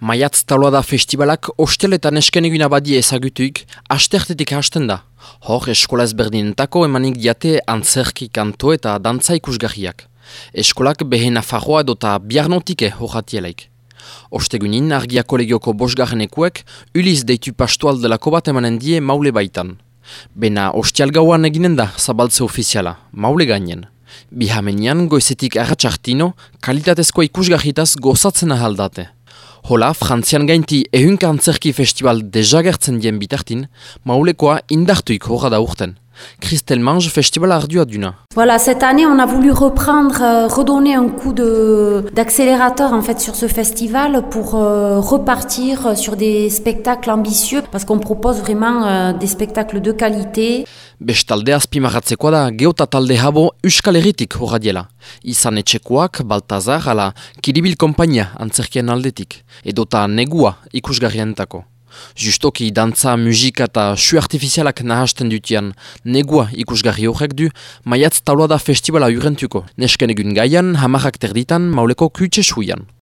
Maiatz taloada festivalak osteletan esken eguna badie ezagutuik, astertetik hasten da. Hor, eskola ezberdinentako emanik diate antzerki kanto eta dantza ikusgarriak. Eskolak behen afarroa edota biarnotike horratielaik. Ostegunin, argia kolegioko bosgarrenekuek, uliz deitu pastual delako bat emanen die maule baitan. Bena ostial gauan eginen da zabaltze ofiziala, maule gainen. Bihamenian, goizetik erratxartino, kalitatezko ikusgarritaz gozatzen ahaldate. Hola, frantzian gainti ehunka antzerki festival dejagertzen dien bitartin, maulekoa indartuik horra da urten. Christelle Mange, festival ardua duna. Voilà, cette année, on a voulu reprendre, euh, redonner un coup d'accélérateur en fait sur ce festival pour euh, repartir sur des spectacles ambitieux parce qu'on propose vraiment euh, des spectacles de qualité. Bestalde azpimarratzekoa da geota talde habo Euskal Herritik horra diela. Izan etxekoak, Baltazar, ala Kiribil Kompainia antzerkien aldetik, edota negua ikusgarrientako. Justoki dantza, musika eta su artifizialak nahasten dutian negua ikusgarri horrek du, maiatz taloada festivala urentuko. Nesken egun gaian, hamarrak terditan, mauleko kutxe suian.